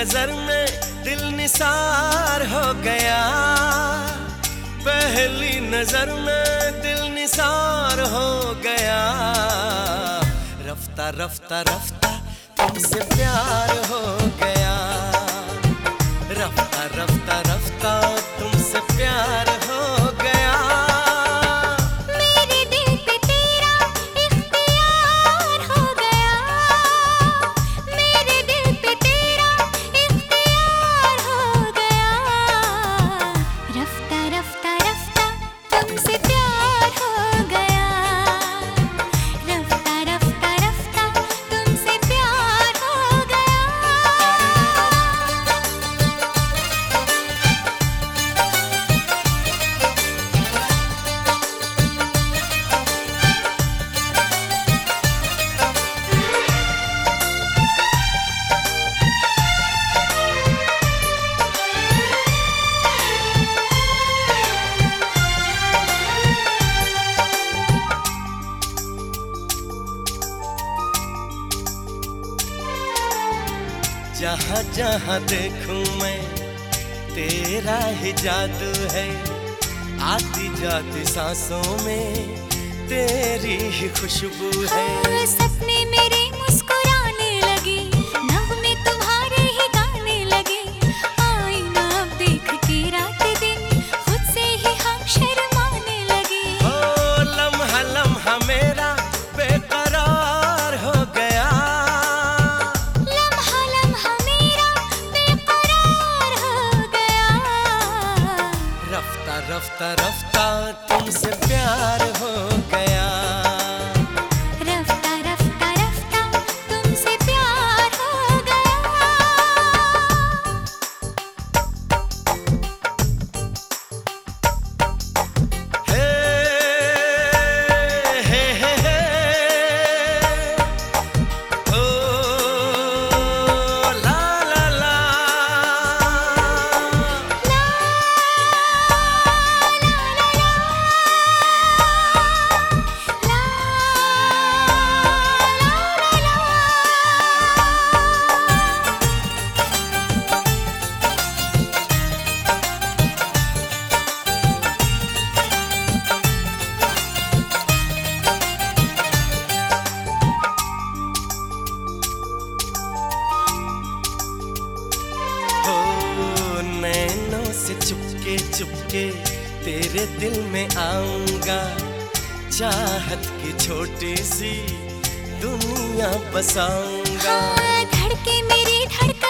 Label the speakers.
Speaker 1: नज़र में दिल निसार हो गया। पहली नज़र में दिल निसार हो गया। रफ्ता रफ्ता रफ्ता, तुमसे प्यार जहाँ जहाँ देखूँ मैं तेरा ही जादू है। आती जाती सांसों में तेरी ही खुशबू है।
Speaker 2: हाँ, सपने
Speaker 1: रफ्ता रफ्ता रफ्ता तुमसे से चुपके चुपके तेरे दिल में आऊँगा। चाहत की छोटी सी दुनिया बसाऊँगा।
Speaker 2: हाँ, धड़के मेरी धड़कन